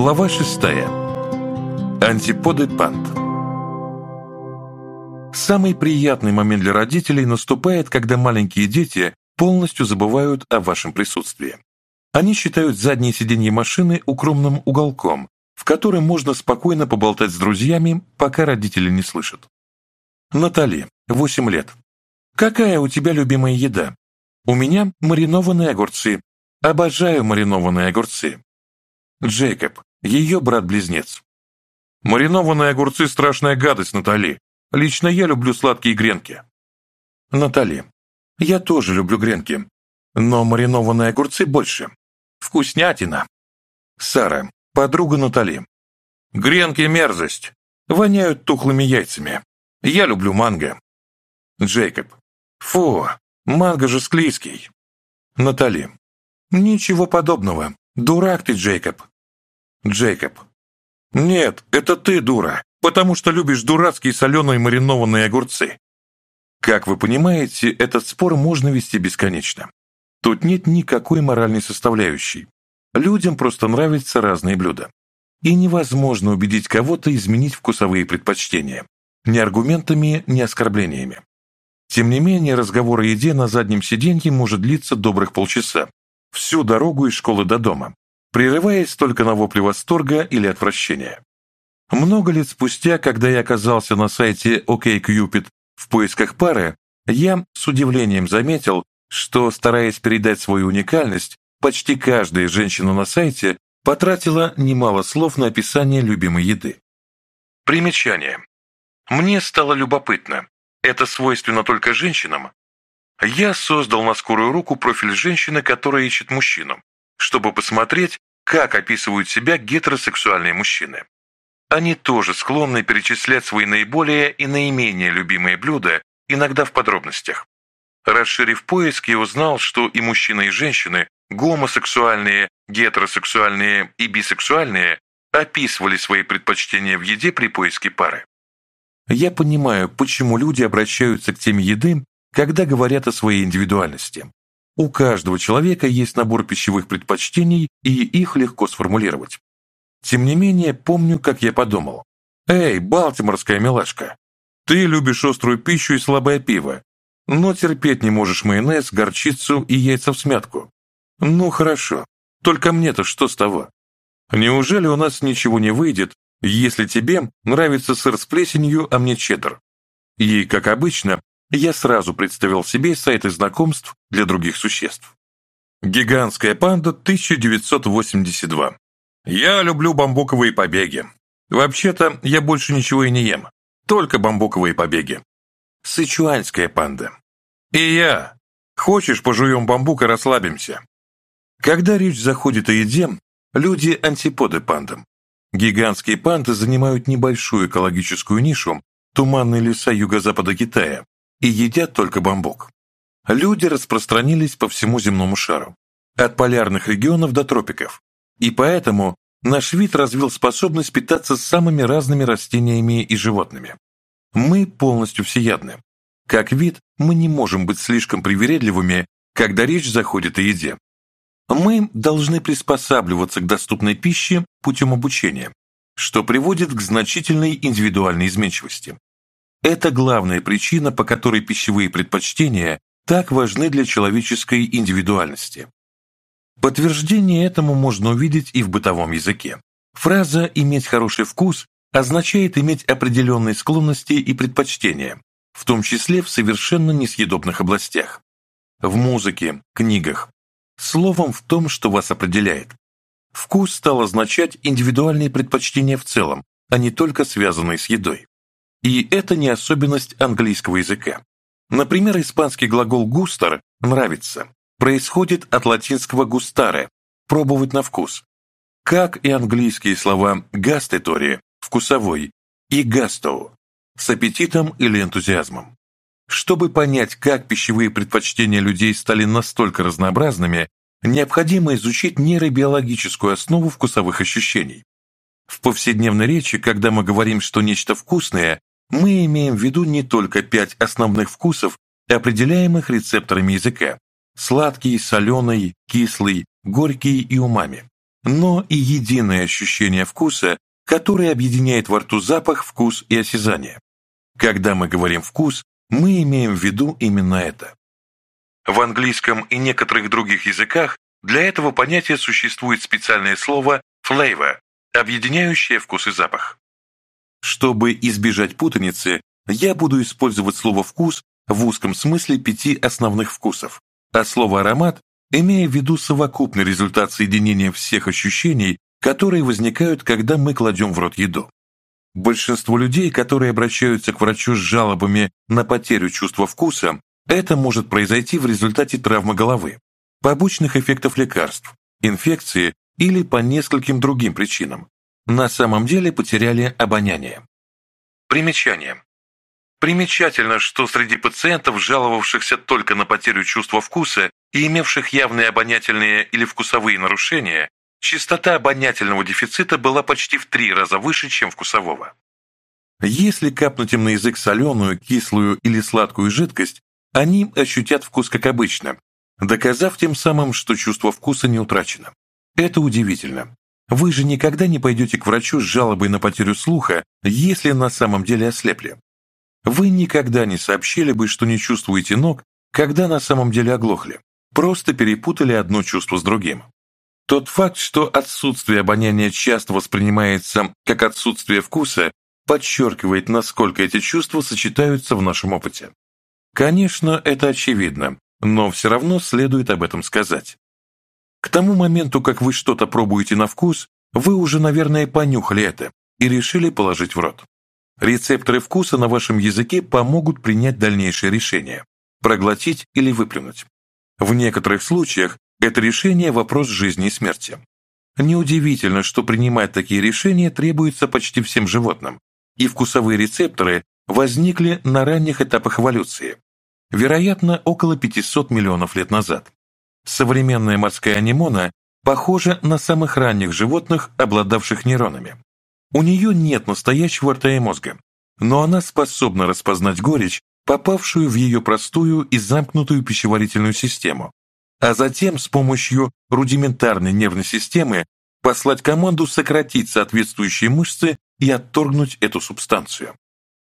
Глава 6. Антиподы Пант. Самый приятный момент для родителей наступает, когда маленькие дети полностью забывают о вашем присутствии. Они считают заднее сиденье машины укромным уголком, в котором можно спокойно поболтать с друзьями, пока родители не слышат. Натали, 8 лет. Какая у тебя любимая еда? У меня маринованные огурцы. Обожаю маринованные огурцы. Джейкоб, ее брат-близнец. Маринованные огурцы – страшная гадость, Натали. Лично я люблю сладкие гренки. Натали, я тоже люблю гренки, но маринованные огурцы больше. Вкуснятина. Сара, подруга Натали. Гренки – мерзость. Воняют тухлыми яйцами. Я люблю манго. Джейкоб. Фу, манго же склизкий. Натали. Ничего подобного. Дурак ты, Джейкоб. Джейкоб. «Нет, это ты дура, потому что любишь дурацкие соленые маринованные огурцы». Как вы понимаете, этот спор можно вести бесконечно. Тут нет никакой моральной составляющей. Людям просто нравятся разные блюда. И невозможно убедить кого-то изменить вкусовые предпочтения. Ни аргументами, ни оскорблениями. Тем не менее, разговор о еде на заднем сиденье может длиться добрых полчаса. Всю дорогу из школы до дома прерываясь только на вопли восторга или отвращения. Много лет спустя, когда я оказался на сайте OKCupid в поисках пары, я с удивлением заметил, что, стараясь передать свою уникальность, почти каждая женщина на сайте потратила немало слов на описание любимой еды. Примечание. Мне стало любопытно. Это свойственно только женщинам. Я создал на скорую руку профиль женщины, которая ищет мужчину чтобы посмотреть, как описывают себя гетеросексуальные мужчины. Они тоже склонны перечислять свои наиболее и наименее любимые блюда, иногда в подробностях. Расширив поиск, я узнал, что и мужчины, и женщины, гомосексуальные, гетеросексуальные и бисексуальные, описывали свои предпочтения в еде при поиске пары. Я понимаю, почему люди обращаются к теме еды, когда говорят о своей индивидуальности. У каждого человека есть набор пищевых предпочтений, и их легко сформулировать. Тем не менее, помню, как я подумал. «Эй, балтиморская милашка, ты любишь острую пищу и слабое пиво, но терпеть не можешь майонез, горчицу и яйца в смятку. Ну хорошо, только мне-то что с того? Неужели у нас ничего не выйдет, если тебе нравится сыр с плесенью, а мне чеддер? И, как обычно, я сразу представил себе сайты знакомств для других существ. Гигантская панда 1982. Я люблю бамбуковые побеги. Вообще-то я больше ничего и не ем. Только бамбуковые побеги. Сычуаньская панда. И я. Хочешь, пожуем бамбук и расслабимся. Когда речь заходит о еде, люди антиподы пандам. Гигантские панды занимают небольшую экологическую нишу, туманные леса юго-запада Китая, и едят только бамбук. Люди распространились по всему земному шару, от полярных регионов до тропиков, и поэтому наш вид развил способность питаться самыми разными растениями и животными. Мы полностью всеядны. Как вид, мы не можем быть слишком привередливыми, когда речь заходит о еде. Мы должны приспосабливаться к доступной пище путем обучения, что приводит к значительной индивидуальной изменчивости. Это главная причина, по которой пищевые предпочтения так важны для человеческой индивидуальности. Подтверждение этому можно увидеть и в бытовом языке. Фраза «иметь хороший вкус» означает иметь определенные склонности и предпочтения, в том числе в совершенно несъедобных областях. В музыке, книгах. Словом, в том, что вас определяет. Вкус стал означать индивидуальные предпочтения в целом, а не только связанные с едой. И это не особенность английского языка. Например, испанский глагол «густар» – «нравится» происходит от латинского «густаре» – «пробовать на вкус». Как и английские слова «гастетория» – «вкусовой» и «гастоу» – «с аппетитом» или «энтузиазмом». Чтобы понять, как пищевые предпочтения людей стали настолько разнообразными, необходимо изучить нейробиологическую основу вкусовых ощущений. В повседневной речи, когда мы говорим, что нечто вкусное, мы имеем в виду не только пять основных вкусов, определяемых рецепторами языка – сладкий, соленый, кислый, горький и умами, но и единое ощущение вкуса, которое объединяет во рту запах, вкус и осязание. Когда мы говорим «вкус», мы имеем в виду именно это. В английском и некоторых других языках для этого понятия существует специальное слово «flavor», объединяющее вкус и запах. Чтобы избежать путаницы, я буду использовать слово «вкус» в узком смысле пяти основных вкусов, а слово «аромат» имея в виду совокупный результат соединения всех ощущений, которые возникают, когда мы кладем в рот еду. Большинство людей, которые обращаются к врачу с жалобами на потерю чувства вкуса, это может произойти в результате травмы головы, побочных эффектов лекарств, инфекции или по нескольким другим причинам, на самом деле потеряли обоняние. Примечание. Примечательно, что среди пациентов, жаловавшихся только на потерю чувства вкуса и имевших явные обонятельные или вкусовые нарушения, частота обонятельного дефицита была почти в три раза выше, чем вкусового. Если капнуть им на язык соленую, кислую или сладкую жидкость, они ощутят вкус как обычно, доказав тем самым, что чувство вкуса не утрачено. Это удивительно. Вы же никогда не пойдете к врачу с жалобой на потерю слуха, если на самом деле ослепли. Вы никогда не сообщили бы, что не чувствуете ног, когда на самом деле оглохли. Просто перепутали одно чувство с другим. Тот факт, что отсутствие обоняния часто воспринимается как отсутствие вкуса, подчеркивает, насколько эти чувства сочетаются в нашем опыте. Конечно, это очевидно, но все равно следует об этом сказать. К тому моменту, как вы что-то пробуете на вкус, вы уже, наверное, понюхали это и решили положить в рот. Рецепторы вкуса на вашем языке помогут принять дальнейшее решение – проглотить или выплюнуть. В некоторых случаях это решение – вопрос жизни и смерти. Неудивительно, что принимать такие решения требуется почти всем животным, и вкусовые рецепторы возникли на ранних этапах эволюции, вероятно, около 500 миллионов лет назад. Современная морская анемона похожа на самых ранних животных, обладавших нейронами. У нее нет настоящего рта и мозга, но она способна распознать горечь, попавшую в ее простую и замкнутую пищеварительную систему, а затем с помощью рудиментарной нервной системы послать команду сократить соответствующие мышцы и отторгнуть эту субстанцию.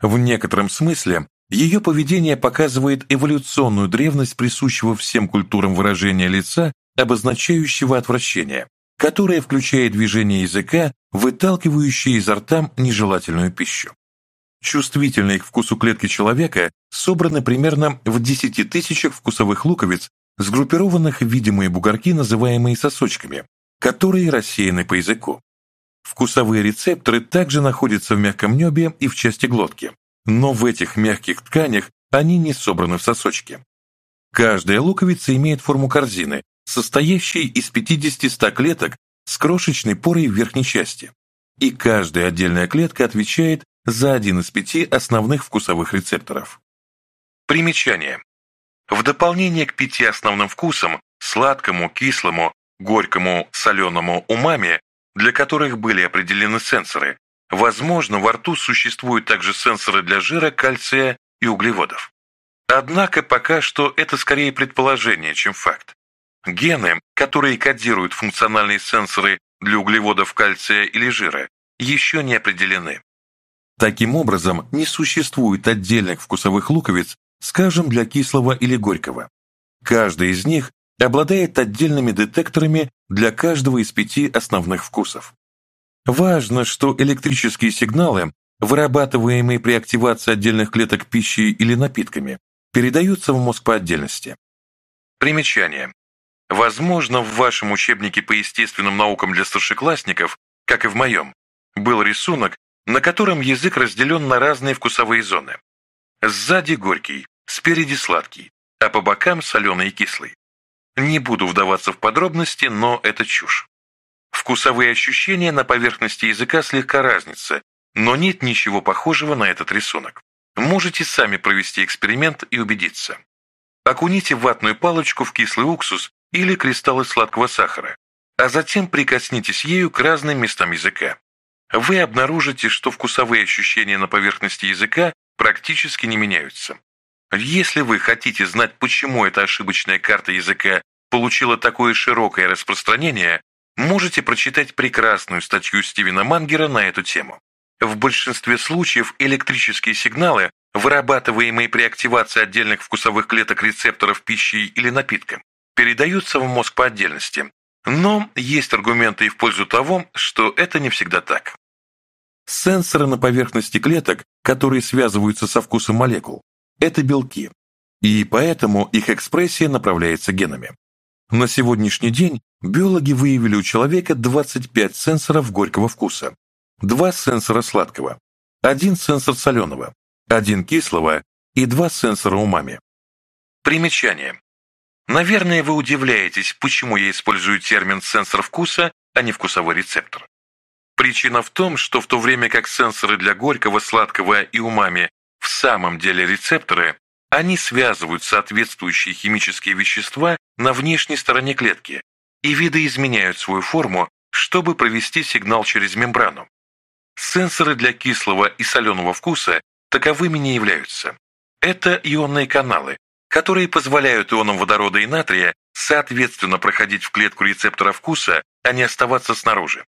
В некотором смысле ее поведение показывает эволюционную древность присущего всем культурам выражения лица, обозначающего отвращение, которое включает движение языка, выталкивающее изо рта нежелательную пищу. Чувствительные к вкусу клетки человека собраны примерно в 10 тысячах вкусовых луковиц, сгруппированных в видимые бугорки, называемые сосочками, которые рассеяны по языку. Вкусовые рецепторы также находятся в мягком небе и в части глотки но в этих мягких тканях они не собраны в сосочки. Каждая луковица имеет форму корзины, состоящей из 50-100 клеток с крошечной порой в верхней части. И каждая отдельная клетка отвечает за один из пяти основных вкусовых рецепторов. Примечание. В дополнение к пяти основным вкусам – сладкому, кислому, горькому, соленому, умами, для которых были определены сенсоры, Возможно, во рту существуют также сенсоры для жира, кальция и углеводов. Однако пока что это скорее предположение, чем факт. Гены, которые кодируют функциональные сенсоры для углеводов, кальция или жира, еще не определены. Таким образом, не существует отдельных вкусовых луковиц, скажем, для кислого или горького. Каждая из них обладает отдельными детекторами для каждого из пяти основных вкусов. Важно, что электрические сигналы, вырабатываемые при активации отдельных клеток пищи или напитками, передаются в мозг по отдельности. Примечание. Возможно, в вашем учебнике по естественным наукам для старшеклассников, как и в моем, был рисунок, на котором язык разделен на разные вкусовые зоны. Сзади горький, спереди сладкий, а по бокам соленый и кислый. Не буду вдаваться в подробности, но это чушь. Вкусовые ощущения на поверхности языка слегка разнятся, но нет ничего похожего на этот рисунок. Можете сами провести эксперимент и убедиться. Окуните ватную палочку в кислый уксус или кристаллы сладкого сахара, а затем прикоснитесь ею к разным местам языка. Вы обнаружите, что вкусовые ощущения на поверхности языка практически не меняются. Если вы хотите знать, почему эта ошибочная карта языка получила такое широкое распространение, можете прочитать прекрасную статью Стивена Мангера на эту тему. В большинстве случаев электрические сигналы, вырабатываемые при активации отдельных вкусовых клеток рецепторов пищи или напитка, передаются в мозг по отдельности. Но есть аргументы и в пользу того, что это не всегда так. Сенсоры на поверхности клеток, которые связываются со вкусом молекул, это белки, и поэтому их экспрессия направляется генами. На сегодняшний день биологи выявили у человека 25 сенсоров горького вкуса, 2 сенсора сладкого, 1 сенсор соленого, 1 кислого и 2 сенсора умами. Примечание. Наверное, вы удивляетесь, почему я использую термин «сенсор вкуса», а не «вкусовой рецептор». Причина в том, что в то время как сенсоры для горького, сладкого и умами в самом деле рецепторы, они связывают соответствующие химические вещества на внешней стороне клетки и видоизменяют свою форму, чтобы провести сигнал через мембрану. Сенсоры для кислого и соленого вкуса таковыми не являются. Это ионные каналы, которые позволяют ионам водорода и натрия соответственно проходить в клетку рецептора вкуса, а не оставаться снаружи.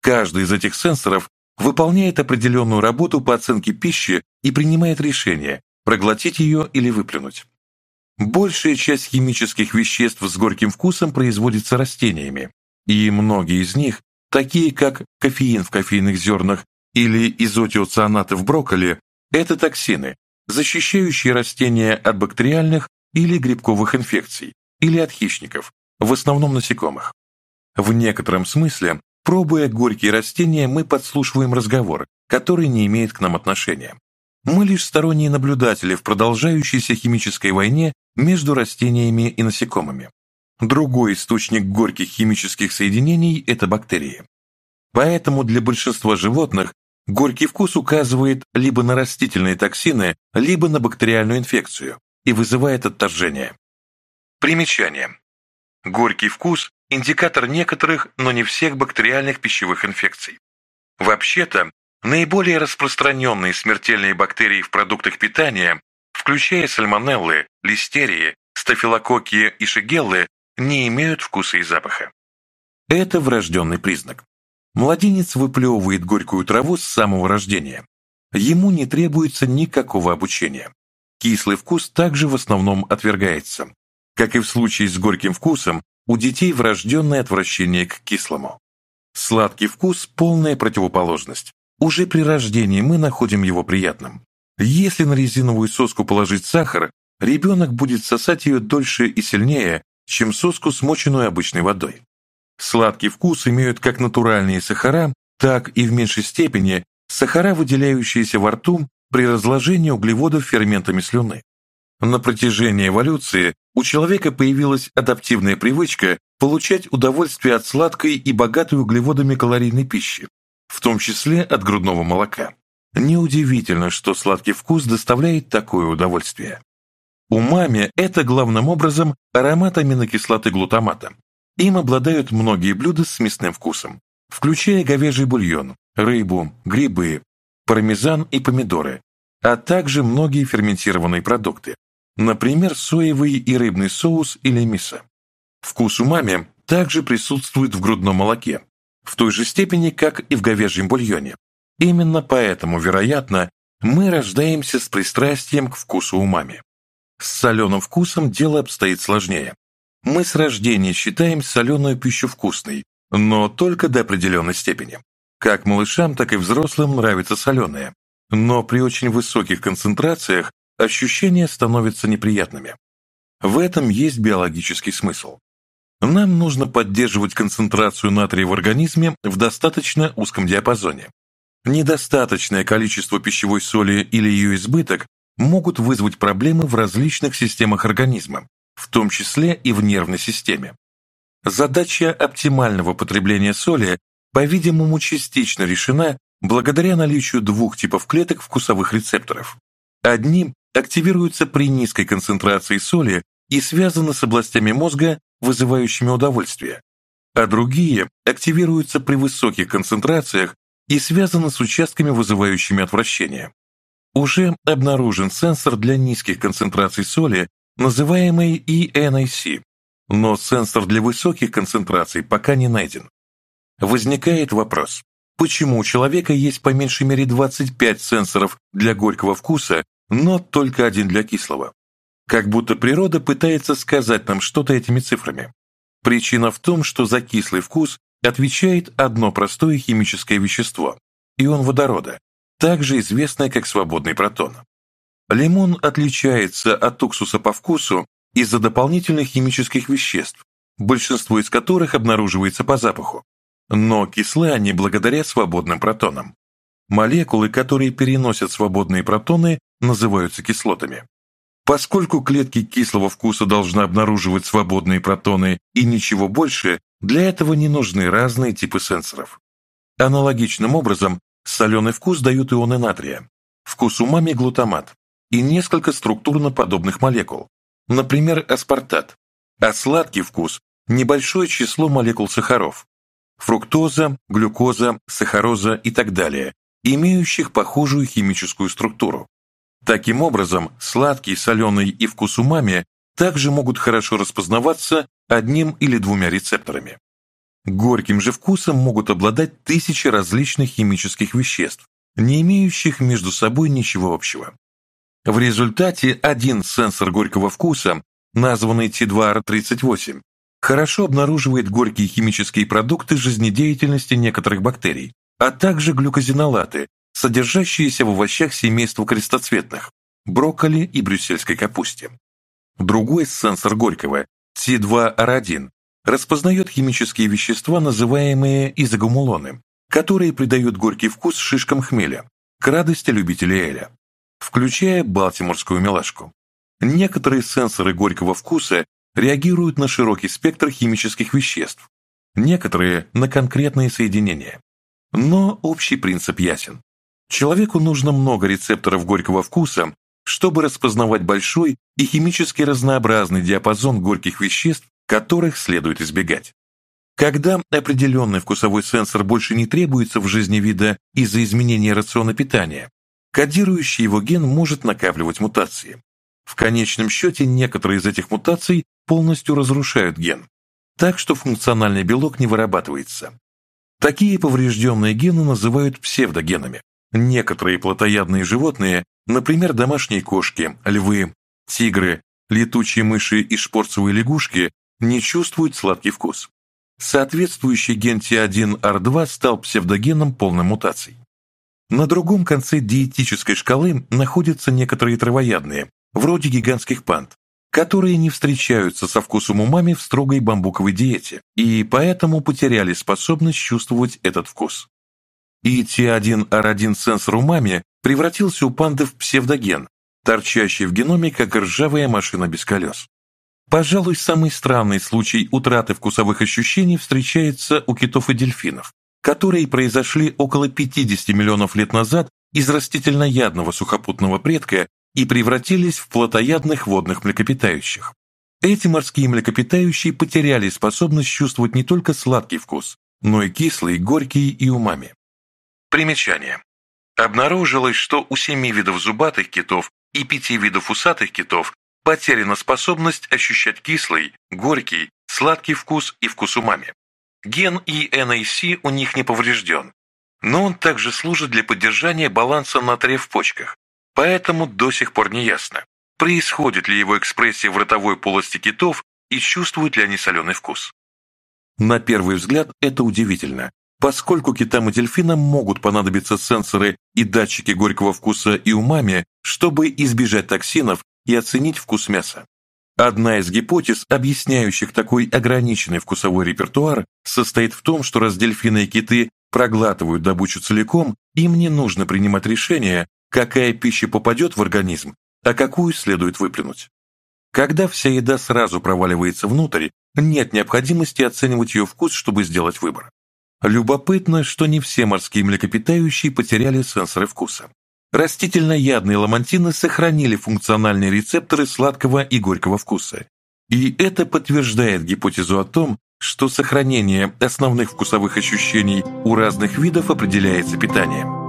Каждый из этих сенсоров выполняет определенную работу по оценке пищи и принимает решение, проглотить ее или выплюнуть. Большая часть химических веществ с горьким вкусом производится растениями, и многие из них, такие как кофеин в кофейных зернах или изотиоцианаты в брокколи, это токсины, защищающие растения от бактериальных или грибковых инфекций, или от хищников, в основном насекомых. В некотором смысле, пробуя горькие растения, мы подслушиваем разговор, который не имеет к нам отношения. Мы лишь сторонние наблюдатели в продолжающейся химической войне между растениями и насекомыми. Другой источник горьких химических соединений – это бактерии. Поэтому для большинства животных горький вкус указывает либо на растительные токсины, либо на бактериальную инфекцию и вызывает отторжение. Примечание. Горький вкус – индикатор некоторых, но не всех бактериальных пищевых инфекций. Вообще-то, Наиболее распространенные смертельные бактерии в продуктах питания, включая сальмонеллы, листерии, стафилококки и шигеллы, не имеют вкуса и запаха. Это врожденный признак. Младенец выплевывает горькую траву с самого рождения. Ему не требуется никакого обучения. Кислый вкус также в основном отвергается. Как и в случае с горьким вкусом, у детей врожденное отвращение к кислому. Сладкий вкус – полная противоположность. Уже при рождении мы находим его приятным. Если на резиновую соску положить сахар, ребенок будет сосать ее дольше и сильнее, чем соску, смоченную обычной водой. Сладкий вкус имеют как натуральные сахара, так и в меньшей степени сахара, выделяющиеся во рту при разложении углеводов ферментами слюны. На протяжении эволюции у человека появилась адаптивная привычка получать удовольствие от сладкой и богатой углеводами калорийной пищи, в том числе от грудного молока. Неудивительно, что сладкий вкус доставляет такое удовольствие. У Умами – это главным образом аромат аминокислоты глутамата. Им обладают многие блюда с мясным вкусом, включая говяжий бульон, рыбу, грибы, пармезан и помидоры, а также многие ферментированные продукты, например, соевый и рыбный соус или мисо. Вкус у умами также присутствует в грудном молоке, в той же степени, как и в говяжьем бульоне. Именно поэтому, вероятно, мы рождаемся с пристрастием к вкусу умами. С соленым вкусом дело обстоит сложнее. Мы с рождения считаем соленую пищу вкусной, но только до определенной степени. Как малышам, так и взрослым нравится соленое, но при очень высоких концентрациях ощущения становятся неприятными. В этом есть биологический смысл. Нам нужно поддерживать концентрацию натрия в организме в достаточно узком диапазоне. Недостаточное количество пищевой соли или ее избыток могут вызвать проблемы в различных системах организма, в том числе и в нервной системе. Задача оптимального потребления соли, по-видимому, частично решена благодаря наличию двух типов клеток вкусовых рецепторов. Одни активируются при низкой концентрации соли и связаны с областями мозга, вызывающими удовольствие, а другие активируются при высоких концентрациях и связаны с участками, вызывающими отвращение. Уже обнаружен сенсор для низких концентраций соли, называемый ENIC, но сенсор для высоких концентраций пока не найден. Возникает вопрос, почему у человека есть по меньшей мере 25 сенсоров для горького вкуса, но только один для кислого? как будто природа пытается сказать нам что-то этими цифрами. Причина в том, что за кислый вкус отвечает одно простое химическое вещество – ион водорода, также известное как свободный протон. Лимон отличается от уксуса по вкусу из-за дополнительных химических веществ, большинство из которых обнаруживается по запаху. Но кислы они благодаря свободным протонам. Молекулы, которые переносят свободные протоны, называются кислотами. Поскольку клетки кислого вкуса должны обнаруживать свободные протоны и ничего больше, для этого не нужны разные типы сенсоров. Аналогичным образом соленый вкус дают ионы натрия, вкус умами глутамат и несколько структурно подобных молекул, например, аспартат, а сладкий вкус – небольшое число молекул сахаров – фруктоза, глюкоза, сахароза и так далее, имеющих похожую химическую структуру. Таким образом, сладкий, соленый и вкус умами также могут хорошо распознаваться одним или двумя рецепторами. Горьким же вкусом могут обладать тысячи различных химических веществ, не имеющих между собой ничего общего. В результате один сенсор горького вкуса, названный T2R38, хорошо обнаруживает горькие химические продукты жизнедеятельности некоторых бактерий, а также глюкозинолаты, содержащиеся в овощах семейства крестоцветных, брокколи и брюссельской капусте. Другой сенсор Горького, C2R1 распознает химические вещества, называемые изогумулоны, которые придают горький вкус шишкам хмеля, к радости любителей эля, включая балтиморскую милашку. Некоторые сенсоры горького вкуса реагируют на широкий спектр химических веществ, некоторые – на конкретные соединения. Но общий принцип ясен. Человеку нужно много рецепторов горького вкуса, чтобы распознавать большой и химически разнообразный диапазон горьких веществ, которых следует избегать. Когда определенный вкусовой сенсор больше не требуется в жизни вида из-за изменения рациона питания, кодирующий его ген может накапливать мутации. В конечном счете некоторые из этих мутаций полностью разрушают ген, так что функциональный белок не вырабатывается. Такие поврежденные гены называют псевдогенами. Некоторые плотоядные животные, например, домашние кошки, львы, тигры, летучие мыши и шпорцевые лягушки, не чувствуют сладкий вкус. Соответствующий ген Т1-Р2 стал псевдогеном полной мутацией. На другом конце диетической шкалы находятся некоторые травоядные, вроде гигантских панд, которые не встречаются со вкусом умами в строгой бамбуковой диете и поэтому потеряли способность чувствовать этот вкус и Т1Р1-сенсор у маме превратился у панды в псевдоген, торчащий в геноме, как ржавая машина без колес. Пожалуй, самый странный случай утраты вкусовых ощущений встречается у китов и дельфинов, которые произошли около 50 миллионов лет назад из растительноядного сухопутного предка и превратились в плотоядных водных млекопитающих. Эти морские млекопитающие потеряли способность чувствовать не только сладкий вкус, но и кислый, горький и умами. Примечание. Обнаружилось, что у семи видов зубатых китов и пяти видов усатых китов потеряна способность ощущать кислый, горький, сладкий вкус и вкус умами. Ген и у них не поврежден, но он также служит для поддержания баланса натрия в почках, поэтому до сих пор не ясно, происходит ли его экспрессия в ротовой полости китов и чувствуют ли они соленый вкус. На первый взгляд это удивительно, Поскольку китам и дельфинам могут понадобиться сенсоры и датчики горького вкуса и умами, чтобы избежать токсинов и оценить вкус мяса. Одна из гипотез, объясняющих такой ограниченный вкусовой репертуар, состоит в том, что раз дельфины и киты проглатывают добычу целиком, им не нужно принимать решение, какая пища попадет в организм, а какую следует выплюнуть. Когда вся еда сразу проваливается внутрь, нет необходимости оценивать ее вкус, чтобы сделать выбор. Любопытно, что не все морские млекопитающие потеряли сенсоры вкуса. Растительноядные ламантины сохранили функциональные рецепторы сладкого и горького вкуса. И это подтверждает гипотезу о том, что сохранение основных вкусовых ощущений у разных видов определяется питанием.